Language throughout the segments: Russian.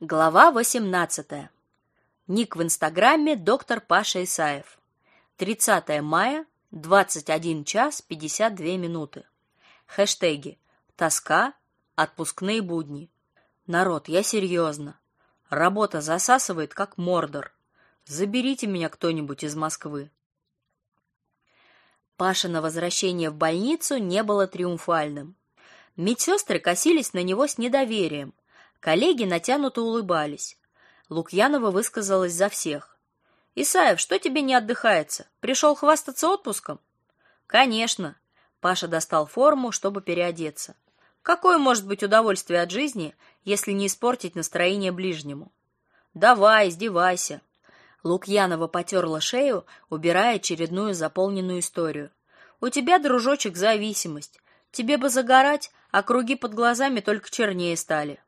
Глава 18. Ник в Инстаграме доктор Паша Исаев. 30 мая, 21 час 52 минуты. Хэштеги: тоска, отпускные будни. Народ, я серьезно. Работа засасывает как мордор. Заберите меня кто-нибудь из Москвы. Паша на возвращение в больницу не было триумфальным. Медсестры косились на него с недоверием. Коллеги натянуто улыбались. Лукьянова высказалась за всех. Исаев, что тебе не отдыхается? Пришел хвастаться отпуском? Конечно. Паша достал форму, чтобы переодеться. Какое может быть удовольствие от жизни, если не испортить настроение ближнему? Давай, издевайся. Лукьянова потерла шею, убирая очередную заполненную историю. У тебя, дружочек, зависимость. Тебе бы загорать, а круги под глазами только чернее стали.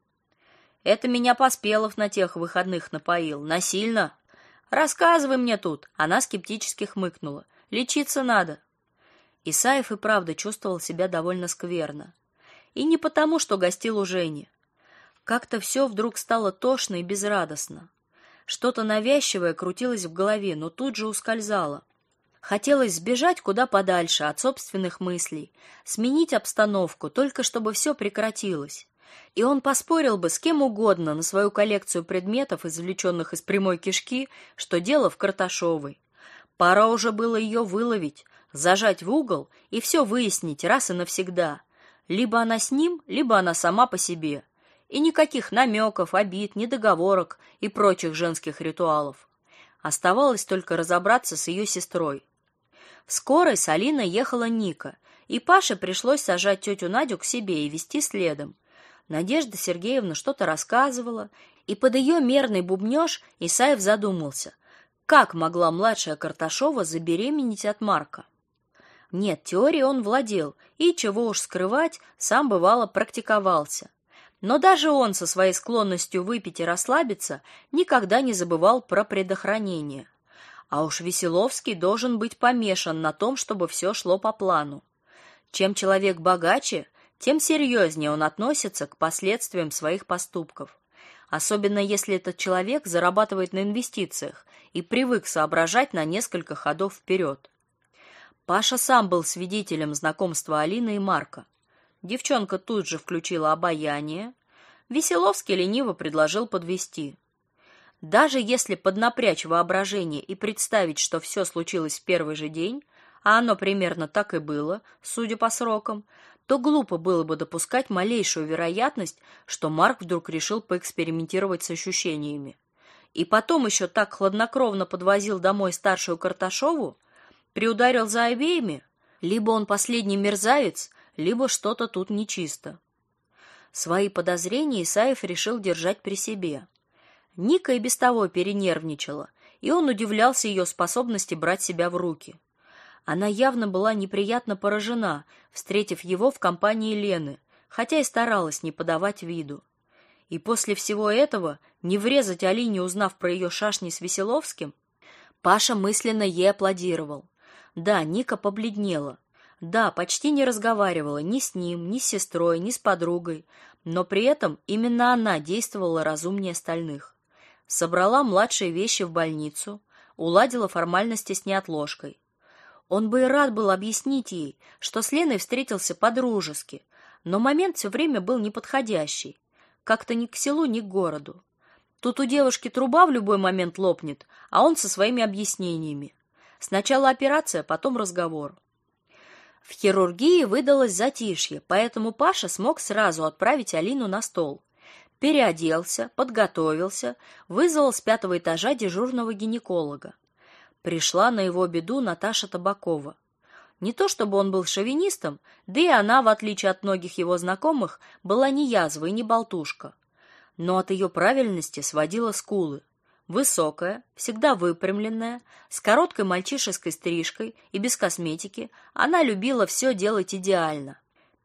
Это меня Поспелов на тех выходных напоил. Насильно. Рассказывай мне тут. Она скептически хмыкнула. Лечиться надо. Исаев и правда чувствовал себя довольно скверно. И не потому, что гостил у Жени. Как-то все вдруг стало тошно и безрадостно. Что-то навязчивое крутилось в голове, но тут же ускользало. Хотелось сбежать куда подальше от собственных мыслей, сменить обстановку, только чтобы все прекратилось. И он поспорил бы с кем угодно на свою коллекцию предметов, извлеченных из прямой кишки, что дело в Карташовой. Пора уже было ее выловить, зажать в угол и все выяснить раз и навсегда. Либо она с ним, либо она сама по себе. И никаких намеков, обид, недоговорок и прочих женских ритуалов. Оставалось только разобраться с ее сестрой. В скорой с Алиной ехала Ника, и Паше пришлось сажать тетю Надю к себе и вести следом. Надежда Сергеевна что-то рассказывала, и под ее мерный бубнёж Исаев задумался, как могла младшая Карташова забеременеть от Марка. Нет, теорией он владел, и чего уж скрывать, сам бывало практиковался. Но даже он со своей склонностью выпить и расслабиться никогда не забывал про предохранение. А уж Веселовский должен быть помешан на том, чтобы все шло по плану. Чем человек богаче, тем серьезнее он относится к последствиям своих поступков. Особенно если этот человек зарабатывает на инвестициях и привык соображать на несколько ходов вперед. Паша сам был свидетелем знакомства Алины и Марка. Девчонка тут же включила обаяние. Веселовский лениво предложил подвести. Даже если поднапрячь воображение и представить, что все случилось в первый же день, а оно примерно так и было, судя по срокам, то глупо было бы допускать малейшую вероятность, что Марк вдруг решил поэкспериментировать с ощущениями. И потом еще так хладнокровно подвозил домой старшую Карташову, приударил за обеими, либо он последний мерзавец, либо что-то тут нечисто. Свои подозрения Исаев решил держать при себе. Ника и без того перенервничала, и он удивлялся ее способности брать себя в руки. Она явно была неприятно поражена, встретив его в компании Лены, хотя и старалась не подавать виду. И после всего этого не врезать Алине, узнав про ее шашни с Веселовским, Паша мысленно ей аплодировал. Да, Ника побледнела. Да, почти не разговаривала ни с ним, ни с сестрой, ни с подругой, но при этом именно она действовала разумнее остальных собрала младшие вещи в больницу, уладила формальности с неотложкой. Он бы и рад был объяснить ей, что с Леной встретился по-дружески, но момент все время был неподходящий, как-то ни к селу, ни к городу. Тут у девушки труба в любой момент лопнет, а он со своими объяснениями. Сначала операция, потом разговор. В хирургии выдалось затишье, поэтому Паша смог сразу отправить Алину на стол переоделся, подготовился, вызвал с пятого этажа дежурного гинеколога. Пришла на его беду Наташа Табакова. Не то чтобы он был шовинистом, да и она, в отличие от многих его знакомых, была не язва и не болтушка. Но от ее правильности сводила скулы. Высокая, всегда выпрямленная, с короткой мальчишеской стрижкой и без косметики, она любила все делать идеально.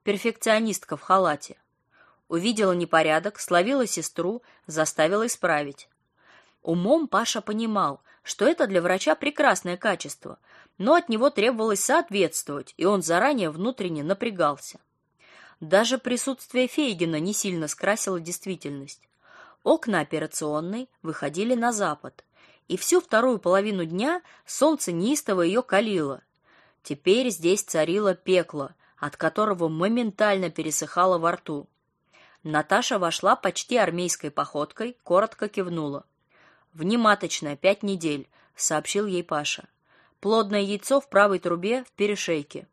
Перфекционистка в халате. Увидела непорядок, словила сестру, заставила исправить. Умом Паша понимал, что это для врача прекрасное качество, но от него требовалось соответствовать, и он заранее внутренне напрягался. Даже присутствие Фейгина не сильно скрасило действительность. Окна операционной выходили на запад, и всю вторую половину дня солнце неистово ее калило. Теперь здесь царило пекло, от которого моментально пересыхало во рту. Наташа вошла почти армейской походкой, коротко кивнула. «Внематочная, пять недель», — сообщил ей Паша. «Плодное яйцо в правой трубе в перешейке».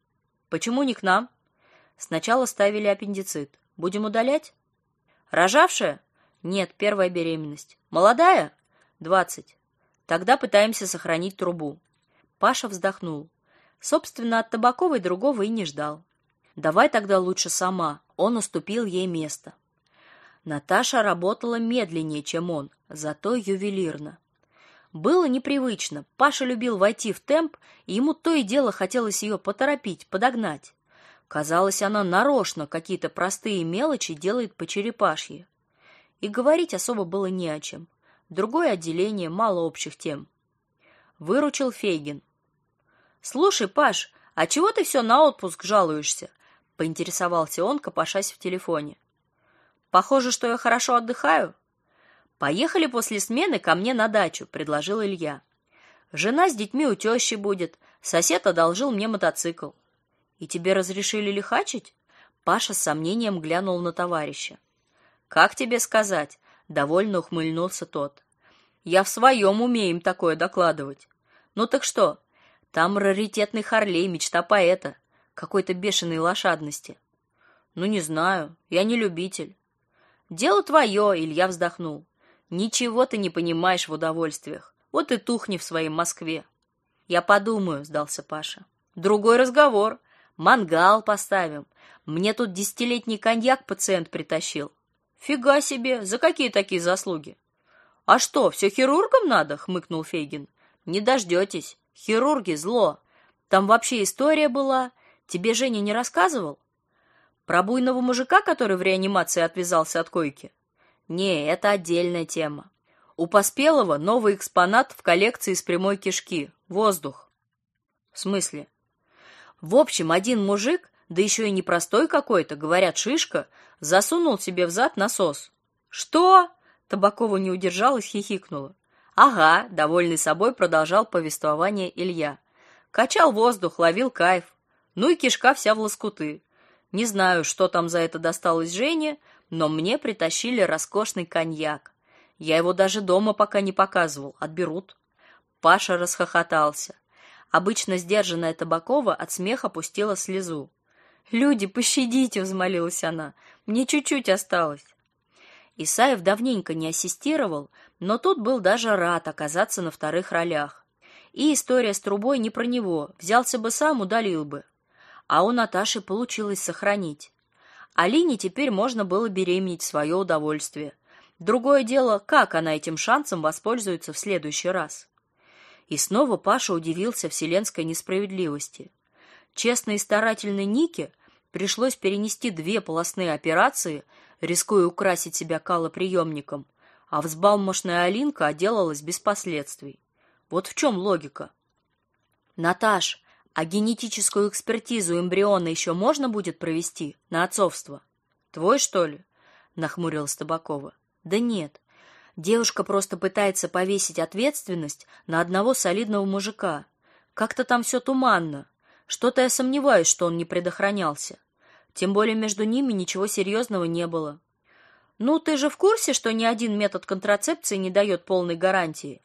«Почему не к нам?» «Сначала ставили аппендицит. Будем удалять?» «Рожавшая?» «Нет, первая беременность». «Молодая?» «Двадцать». «Тогда пытаемся сохранить трубу». Паша вздохнул. Собственно, от Табаковой другого и не ждал. «Давай тогда лучше сама». Он уступил ей место. Наташа работала медленнее, чем он, зато ювелирно. Было непривычно. Паша любил войти в темп, и ему то и дело хотелось ее поторопить, подогнать. Казалось, она нарочно какие-то простые мелочи делает по черепашье. И говорить особо было не о чем. Другое отделение, мало общих тем. Выручил Фейгин. «Слушай, Паш, а чего ты все на отпуск жалуешься?» — поинтересовался он, копошась в телефоне. «Похоже, что я хорошо отдыхаю?» Поехали после смены ко мне на дачу, предложил Илья. Жена с детьми у тещи будет. Сосед одолжил мне мотоцикл. И тебе разрешили лихачить? Паша с сомнением глянул на товарища. Как тебе сказать? довольно ухмыльнулся тот. Я в своем уме им такое докладывать. Ну так что? Там раритетный Харлей, мечта поэта, какой-то бешеной лошадности. Ну не знаю, я не любитель. Дело твое, Илья вздохнул. Ничего ты не понимаешь в удовольствиях. Вот и тухни в своей Москве. Я подумаю, сдался Паша. Другой разговор. Мангал поставим. Мне тут десятилетний коньяк пациент притащил. Фига себе, за какие такие заслуги? А что, все хирургам надо, хмыкнул Фейгин. Не дождетесь. Хирурги зло. Там вообще история была. Тебе Женя не рассказывал? Про буйного мужика, который в реанимации отвязался от койки? Не, это отдельная тема. У Поспелого новый экспонат в коллекции из прямой кишки воздух. В смысле? В общем, один мужик, да еще и непростой какой-то, говорят, шишка, засунул себе в зад насос. Что? Табакова не удержалась, хихикнула. Ага, довольный собой продолжал повествование Илья. Качал воздух, ловил кайф. Ну и кишка вся в лоскуты. Не знаю, что там за это досталось Жене, но мне притащили роскошный коньяк. Я его даже дома пока не показывал, отберут. Паша расхохотался. Обычно сдержанная Табакова от смеха пустила слезу. «Люди, пощадите!» — взмолилась она. «Мне чуть-чуть осталось». Исаев давненько не ассистировал, но тут был даже рад оказаться на вторых ролях. И история с трубой не про него, взялся бы сам, удалил бы. А у Наташи получилось сохранить. Алине теперь можно было беременеть в свое удовольствие. Другое дело, как она этим шансом воспользуется в следующий раз. И снова Паша удивился вселенской несправедливости. Честной и старательной Нике пришлось перенести две полостные операции, рискуя украсить себя калоприемником, а взбалмошная Алинка отделалась без последствий. Вот в чем логика. Наташ, а генетическую экспертизу эмбриона еще можно будет провести на отцовство? Твой, что ли? нахмурилась Табакова. Да нет. Девушка просто пытается повесить ответственность на одного солидного мужика. Как-то там все туманно. Что-то я сомневаюсь, что он не предохранялся. Тем более между ними ничего серьезного не было. Ну, ты же в курсе, что ни один метод контрацепции не дает полной гарантии?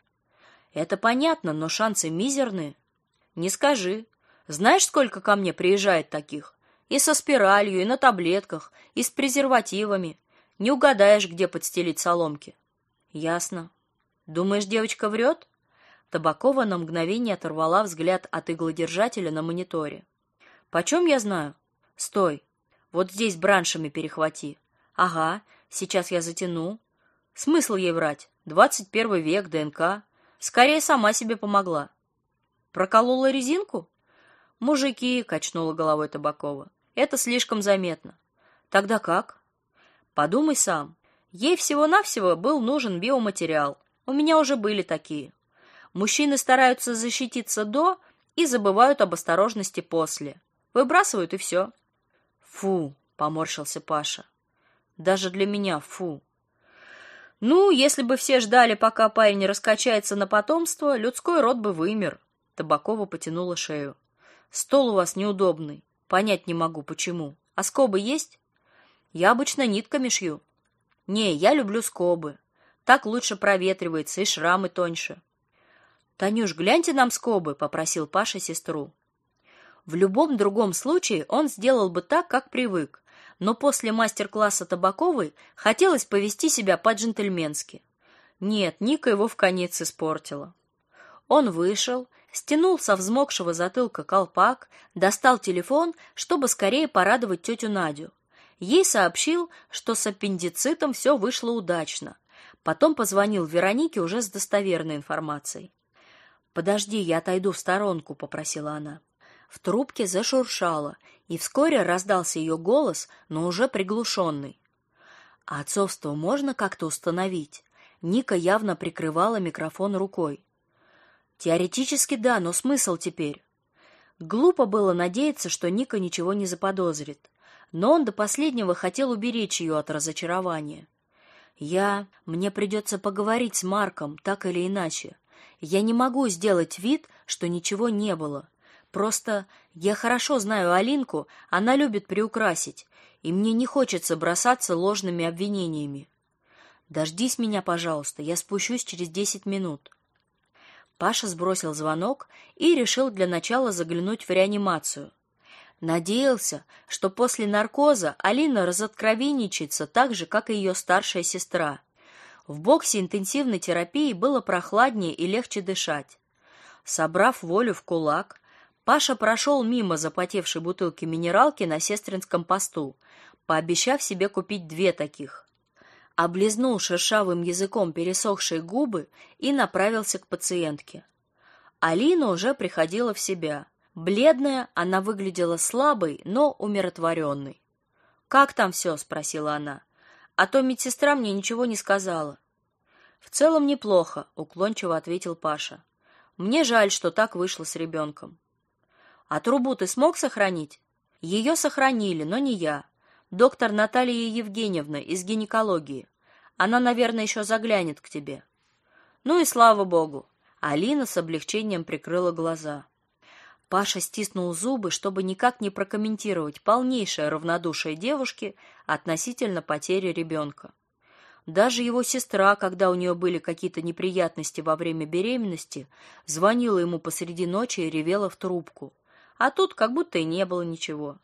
Это понятно, но шансы мизерные. Не скажи. Знаешь, сколько ко мне приезжает таких? И со спиралью, и на таблетках, и с презервативами. Не угадаешь, где подстелить соломки. Ясно. Думаешь, девочка врет? Табакова на мгновение оторвала взгляд от иглодержателя на мониторе. Почем я знаю? Стой. Вот здесь браншами перехвати. Ага, сейчас я затяну. Смысл ей врать? Двадцать первый век, ДНК. Скорее сама себе помогла. Проколола резинку? Мужики, качнула головой Табакова. Это слишком заметно. Тогда как? Подумай сам. Ей всего-навсего был нужен биоматериал. У меня уже были такие. Мужчины стараются защититься до и забывают об осторожности после. Выбрасывают и все. Фу, поморщился Паша. Даже для меня фу. Ну, если бы все ждали, пока парень раскачается на потомство, людской род бы вымер. Табакова потянула шею. Стол у вас неудобный. Понять не могу, почему. А скобы есть? Я обычно нитками шью. Не, я люблю скобы. Так лучше проветривается и шрамы тоньше. Танюш, гляньте нам скобы, попросил Паша сестру. В любом другом случае он сделал бы так, как привык, но после мастер-класса Табаковой хотелось повести себя по-джентльменски. Нет, Ника его в конец испортила. Он вышел, стянул со взмокшего затылка колпак, достал телефон, чтобы скорее порадовать тетю Надю. Ей сообщил, что с аппендицитом все вышло удачно. Потом позвонил Веронике уже с достоверной информацией. «Подожди, я отойду в сторонку», — попросила она. В трубке зашуршало, и вскоре раздался ее голос, но уже приглушенный. «А отцовство можно как-то установить?» Ника явно прикрывала микрофон рукой. «Теоретически да, но смысл теперь?» Глупо было надеяться, что Ника ничего не заподозрит, но он до последнего хотел уберечь ее от разочарования. «Я... Мне придется поговорить с Марком, так или иначе. Я не могу сделать вид, что ничего не было. Просто я хорошо знаю Алинку, она любит приукрасить, и мне не хочется бросаться ложными обвинениями. Дождись меня, пожалуйста, я спущусь через десять минут. Паша сбросил звонок и решил для начала заглянуть в реанимацию. Надеялся, что после наркоза Алина разоткровенничается так же, как и ее старшая сестра. В боксе интенсивной терапии было прохладнее и легче дышать. Собрав волю в кулак, Паша прошел мимо запотевшей бутылки минералки на сестринском посту, пообещав себе купить две таких. Облизнул шершавым языком пересохшие губы и направился к пациентке. Алина уже приходила в себя. Бледная, она выглядела слабой, но умиротворенной. «Как там все?» — спросила она. «А то медсестра мне ничего не сказала». «В целом неплохо», — уклончиво ответил Паша. «Мне жаль, что так вышло с ребенком». А трубу ты смог сохранить? Ее сохранили, но не я. Доктор Наталья Евгеньевна из гинекологии. Она, наверное, еще заглянет к тебе. Ну и слава богу. Алина с облегчением прикрыла глаза. Паша стиснул зубы, чтобы никак не прокомментировать полнейшее равнодушие девушки относительно потери ребенка. Даже его сестра, когда у нее были какие-то неприятности во время беременности, звонила ему посреди ночи и ревела в трубку а тут как будто и не было ничего.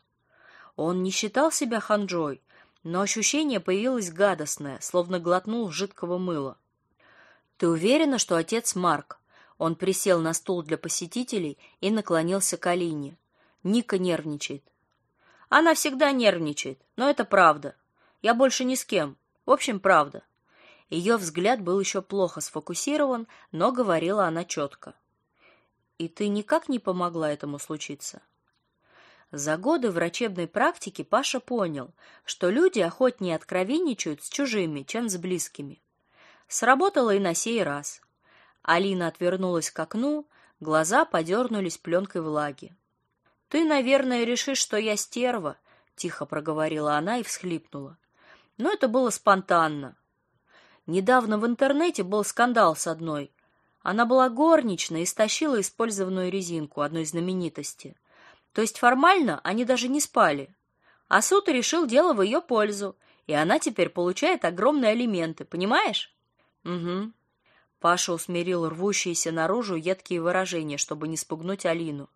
Он не считал себя ханжой, но ощущение появилось гадостное, словно глотнул жидкого мыла. Ты уверена, что отец Марк? Он присел на стул для посетителей и наклонился к Алине. Ника нервничает. Она всегда нервничает, но это правда. Я больше ни с кем. В общем, правда. Ее взгляд был еще плохо сфокусирован, но говорила она четко. И ты никак не помогла этому случиться. За годы врачебной практики Паша понял, что люди охотнее откровенничают с чужими, чем с близкими. Сработало и на сей раз. Алина отвернулась к окну, глаза подернулись пленкой влаги. Ты, наверное, решишь, что я стерва, тихо проговорила она и всхлипнула. Но это было спонтанно. Недавно в интернете был скандал с одной, она была горничной и стащила использованную резинку одной знаменитости. То есть формально они даже не спали. А суд решил дело в ее пользу, и она теперь получает огромные алименты, понимаешь? Угу. Паша усмирил рвущиеся наружу едкие выражения, чтобы не спугнуть Алину.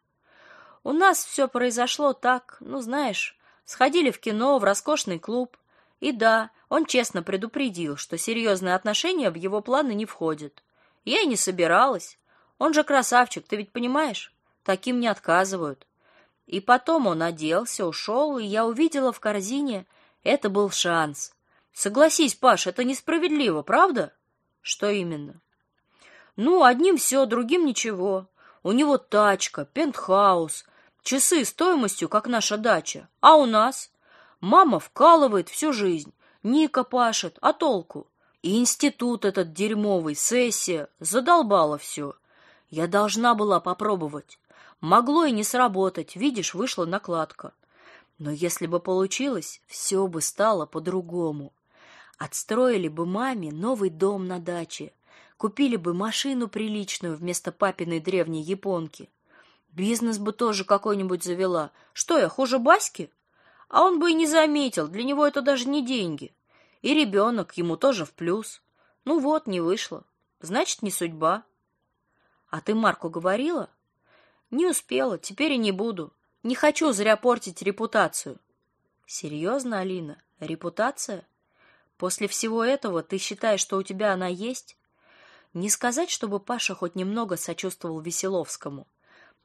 У нас все произошло так, ну, знаешь, сходили в кино, в роскошный клуб. И да, он честно предупредил, что серьезные отношения в его планы не входят. Я и не собиралась. Он же красавчик, ты ведь понимаешь? Таким не отказывают. И потом он оделся, ушел, и я увидела в корзине. Это был шанс. Согласись, Паш, это несправедливо, правда? Что именно? Ну, одним все, другим ничего. У него тачка, пентхаус, часы стоимостью, как наша дача. А у нас? Мама вкалывает всю жизнь, Ника пашет, а толку? И институт этот дерьмовый, сессия, задолбало все. Я должна была попробовать. Могло и не сработать, видишь, вышла накладка. Но если бы получилось, все бы стало по-другому. Отстроили бы маме новый дом на даче, купили бы машину приличную вместо папиной древней японки. Бизнес бы тоже какой-нибудь завела. Что я, хуже Баски? А он бы и не заметил, для него это даже не деньги. И ребенок ему тоже в плюс. Ну вот, не вышло. Значит, не судьба. А ты Марку говорила? Не успела, теперь и не буду. Не хочу зря портить репутацию. Серьезно, Алина? Репутация? После всего этого ты считаешь, что у тебя она есть? Не сказать, чтобы Паша хоть немного сочувствовал Веселовскому,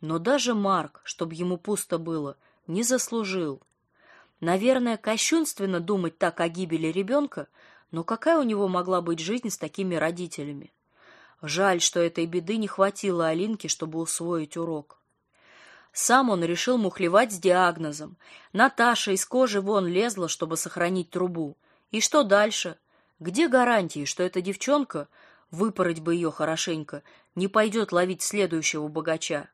но даже Марк, чтобы ему пусто было, не заслужил. Наверное, кощунственно думать так о гибели ребенка, но какая у него могла быть жизнь с такими родителями? Жаль, что этой беды не хватило Алинке, чтобы усвоить урок. Сам он решил мухлевать с диагнозом. Наташа из кожи вон лезла, чтобы сохранить трубу. И что дальше? Где гарантии, что эта девчонка, выпороть бы ее хорошенько, не пойдет ловить следующего богача?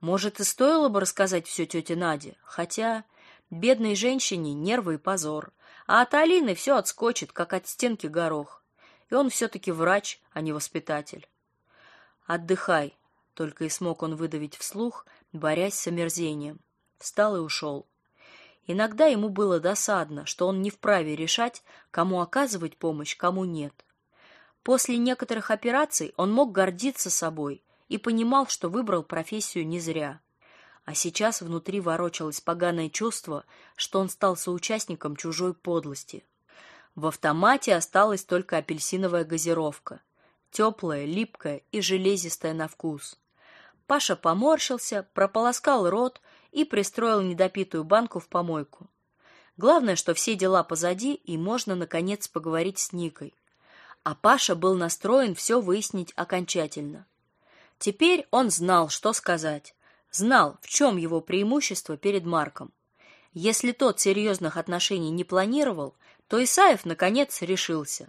Может, и стоило бы рассказать все тете Наде, хотя бедной женщине нервы и позор, а от Алины все отскочит, как от стенки горох и он все-таки врач, а не воспитатель. «Отдыхай», — только и смог он выдавить вслух, борясь с омерзением. Встал и ушел. Иногда ему было досадно, что он не вправе решать, кому оказывать помощь, кому нет. После некоторых операций он мог гордиться собой и понимал, что выбрал профессию не зря. А сейчас внутри ворочалось поганое чувство, что он стал соучастником чужой подлости. В автомате осталась только апельсиновая газировка, теплая, липкая и железистая на вкус. Паша поморщился, прополоскал рот и пристроил недопитую банку в помойку. Главное, что все дела позади, и можно наконец поговорить с Никой. А Паша был настроен все выяснить окончательно. Теперь он знал, что сказать. Знал, в чем его преимущество перед Марком. Если тот серьезных отношений не планировал, то Исаев наконец решился.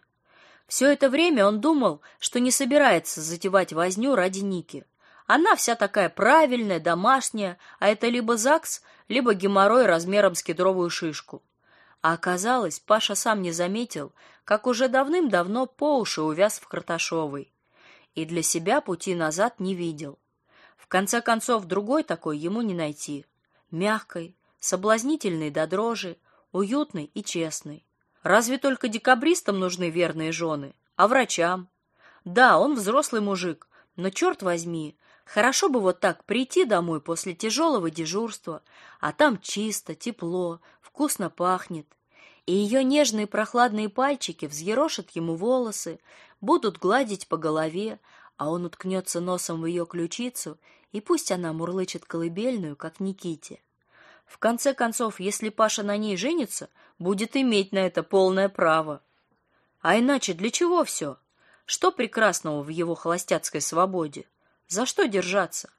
Все это время он думал, что не собирается затевать возню ради Ники. Она вся такая правильная, домашняя, а это либо ЗАГС, либо геморрой размером с кедровую шишку. А оказалось, Паша сам не заметил, как уже давным-давно по уши увяз в Карташовой. И для себя пути назад не видел. В конце концов, другой такой ему не найти. Мягкой, соблазнительной до дрожи, уютной и честной. Разве только декабристам нужны верные жены, а врачам? Да, он взрослый мужик, но черт возьми, хорошо бы вот так прийти домой после тяжелого дежурства, а там чисто, тепло, вкусно пахнет. И ее нежные прохладные пальчики взъерошат ему волосы, будут гладить по голове, а он уткнется носом в ее ключицу, и пусть она мурлычет колыбельную, как Никите. В конце концов, если Паша на ней женится, будет иметь на это полное право. А иначе для чего все? Что прекрасного в его холостяцкой свободе? За что держаться?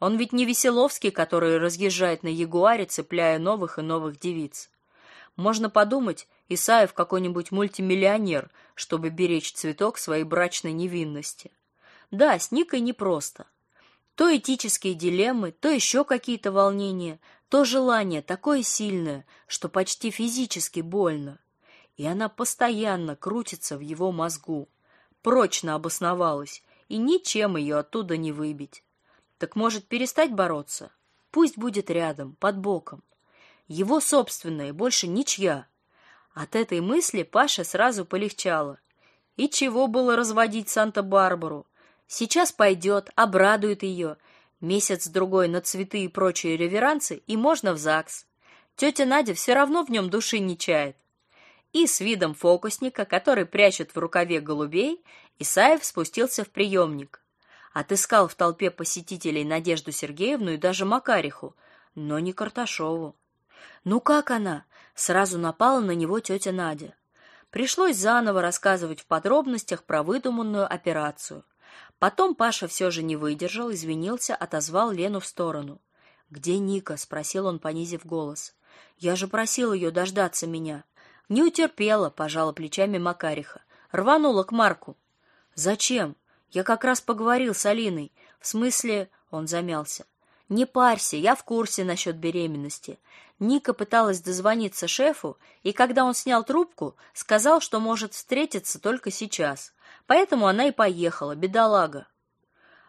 Он ведь не Веселовский, который разъезжает на Ягуаре, цепляя новых и новых девиц. Можно подумать, Исаев какой-нибудь мультимиллионер, чтобы беречь цветок своей брачной невинности. Да, с Никой непросто. То этические дилеммы, то еще какие-то волнения, то желание такое сильное, что почти физически больно. И она постоянно крутится в его мозгу, прочно обосновалась, и ничем ее оттуда не выбить. Так может перестать бороться? Пусть будет рядом, под боком. Его собственная, больше ничья. От этой мысли Паша сразу полегчало. И чего было разводить Санта-Барбару? Сейчас пойдет, обрадует ее. Месяц-другой на цветы и прочие реверансы, и можно в ЗАГС. Тетя Надя все равно в нем души не чает. И с видом фокусника, который прячет в рукаве голубей, Исаев спустился в приемник. Отыскал в толпе посетителей Надежду Сергеевну и даже Макариху, но не Карташову. «Ну как она?» — сразу напала на него тетя Надя. Пришлось заново рассказывать в подробностях про выдуманную операцию. Потом Паша все же не выдержал, извинился, отозвал Лену в сторону. «Где Ника?» — спросил он, понизив голос. «Я же просил ее дождаться меня». «Не утерпела», — пожала плечами Макариха. «Рванула к Марку». «Зачем? Я как раз поговорил с Алиной. В смысле...» — он замялся. Не парься, я в курсе насчет беременности. Ника пыталась дозвониться шефу, и когда он снял трубку, сказал, что может встретиться только сейчас. Поэтому она и поехала, бедолага.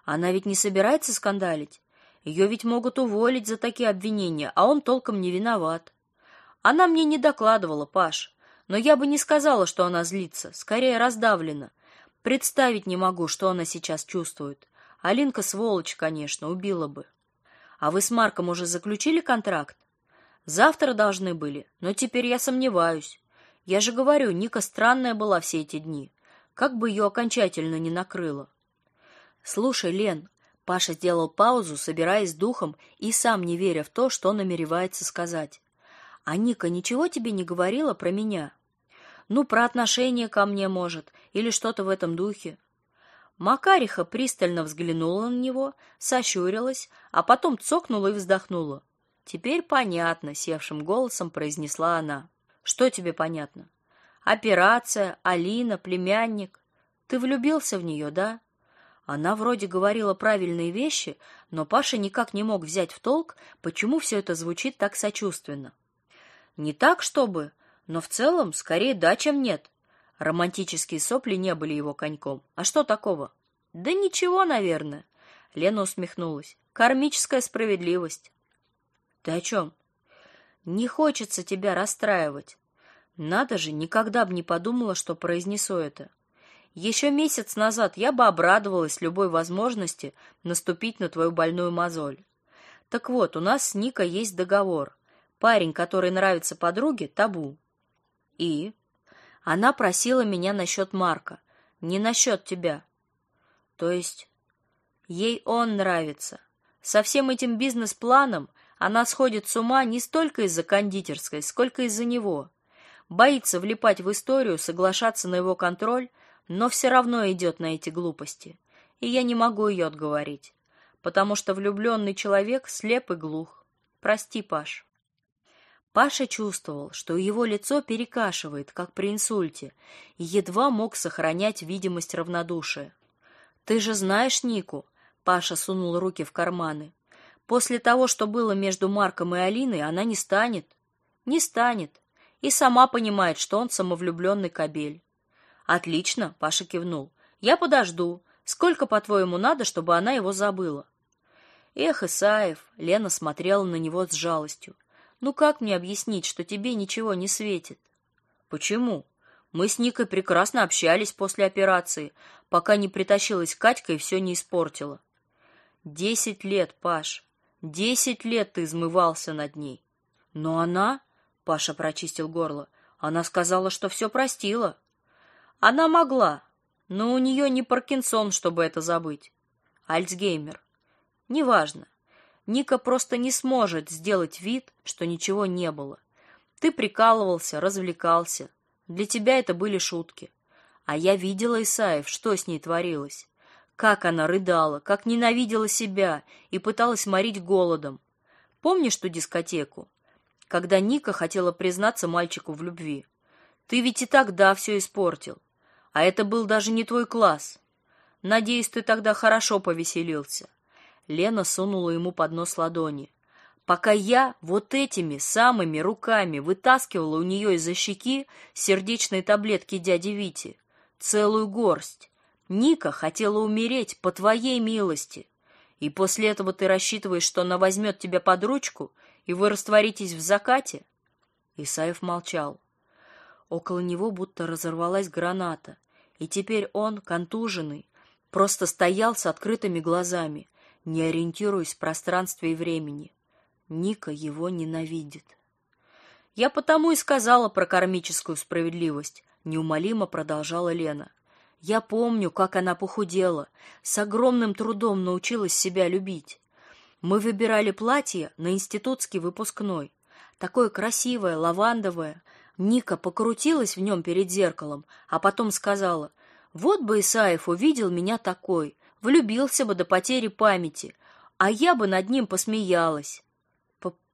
Она ведь не собирается скандалить. Ее ведь могут уволить за такие обвинения, а он толком не виноват. Она мне не докладывала, Паш, но я бы не сказала, что она злится, скорее раздавлена. Представить не могу, что она сейчас чувствует. Алинка сволочь, конечно, убила бы. А вы с Марком уже заключили контракт? Завтра должны были, но теперь я сомневаюсь. Я же говорю, Ника странная была все эти дни. Как бы ее окончательно не накрыло. Слушай, Лен, Паша сделал паузу, собираясь духом и сам не веря в то, что намеревается сказать. А Ника ничего тебе не говорила про меня? Ну, про отношение ко мне, может, или что-то в этом духе. Макариха пристально взглянула на него, сощурилась, а потом цокнула и вздохнула. Теперь понятно, севшим голосом произнесла она. Что тебе понятно? Операция, Алина, племянник. Ты влюбился в нее, да? Она вроде говорила правильные вещи, но Паша никак не мог взять в толк, почему все это звучит так сочувственно. Не так, чтобы, но в целом скорее да, чем нет. Романтические сопли не были его коньком. А что такого? Да ничего, наверное. Лена усмехнулась. Кармическая справедливость. Ты о чем? Не хочется тебя расстраивать. Надо же, никогда бы не подумала, что произнесу это. Еще месяц назад я бы обрадовалась любой возможности наступить на твою больную мозоль. Так вот, у нас с Никой есть договор. Парень, который нравится подруге, табу. И она просила меня насчет Марка, не насчет тебя. То есть ей он нравится. Со всем этим бизнес-планом она сходит с ума не столько из-за кондитерской, сколько из-за него. Боится влипать в историю, соглашаться на его контроль, но все равно идет на эти глупости. И я не могу ее отговорить, потому что влюбленный человек слеп и глух. Прости, Паш. Паша чувствовал, что его лицо перекашивает, как при инсульте, и едва мог сохранять видимость равнодушия. Ты же знаешь Нику, Паша сунул руки в карманы. После того, что было между Марком и Алиной, она не станет. Не станет. И сама понимает, что он самовлюбленный кобель. Отлично, Паша кивнул. Я подожду. Сколько, по-твоему, надо, чтобы она его забыла? Эх, Исаев, Лена смотрела на него с жалостью. Ну как мне объяснить, что тебе ничего не светит? Почему? Мы с Никой прекрасно общались после операции, пока не притащилась Катька и все не испортила. Десять лет, Паш. Десять лет ты измывался над ней. Но она, Паша прочистил горло, она сказала, что все простила. Она могла, но у нее не Паркинсон, чтобы это забыть. Альцгеймер. Неважно. Ника просто не сможет сделать вид, что ничего не было. Ты прикалывался, развлекался. Для тебя это были шутки. А я видела Исаев, что с ней творилось. Как она рыдала, как ненавидела себя и пыталась морить голодом. Помнишь ту дискотеку, когда Ника хотела признаться мальчику в любви? Ты ведь и тогда все испортил. А это был даже не твой класс. Надеюсь, ты тогда хорошо повеселился. Лена сунула ему под нос ладони. Пока я вот этими самыми руками вытаскивала у нее из-за щеки сердечные таблетки дяди Вити, целую горсть. Ника хотела умереть по твоей милости. И после этого ты рассчитываешь, что она возьмет тебя под ручку, и вы растворитесь в закате? Исаев молчал. Около него будто разорвалась граната, и теперь он, контуженный, просто стоял с открытыми глазами, не ориентируясь в пространстве и времени. Ника его ненавидит. Я потому и сказала про кармическую справедливость, неумолимо продолжала Лена. Я помню, как она похудела, с огромным трудом научилась себя любить. Мы выбирали платье на институтский выпускной, такое красивое, лавандовое. Ника покрутилась в нем перед зеркалом, а потом сказала: "Вот бы Исаев увидел меня такой, влюбился бы до потери памяти, а я бы над ним посмеялась.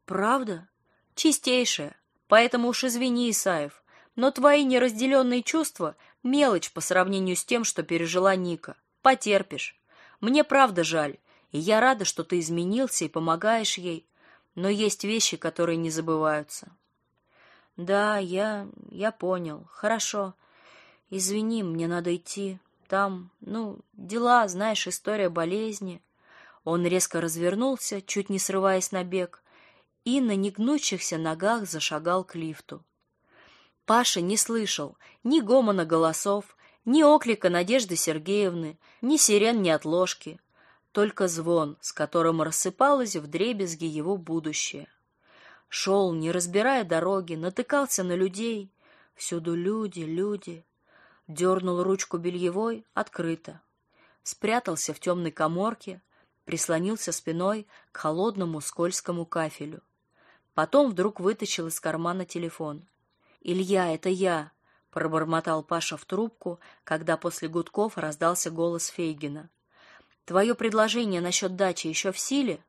Правда? Чистейшая. Поэтому уж извини, Исаев, но твои неразделенные чувства мелочь по сравнению с тем, что пережила Ника. Потерпишь. Мне правда жаль, И я рада, что ты изменился и помогаешь ей, но есть вещи, которые не забываются. Да, я я понял. Хорошо. Извини, мне надо идти. Там, ну, дела, знаешь, история болезни. Он резко развернулся, чуть не срываясь на бег, и на негнущихся ногах зашагал к лифту. Паша не слышал ни гомона голосов, ни оклика Надежды Сергеевны, ни сирен, ни отложки, только звон, с которым рассыпалось вдребезги его будущее. Шел, не разбирая дороги, натыкался на людей. Всюду люди, люди. Дернул ручку бельевой, открыто. Спрятался в темной коморке, прислонился спиной к холодному скользкому кафелю. Потом вдруг вытащил из кармана телефон. «Илья, это я!» — пробормотал Паша в трубку, когда после гудков раздался голос Фейгина. «Твое предложение насчет дачи еще в силе?»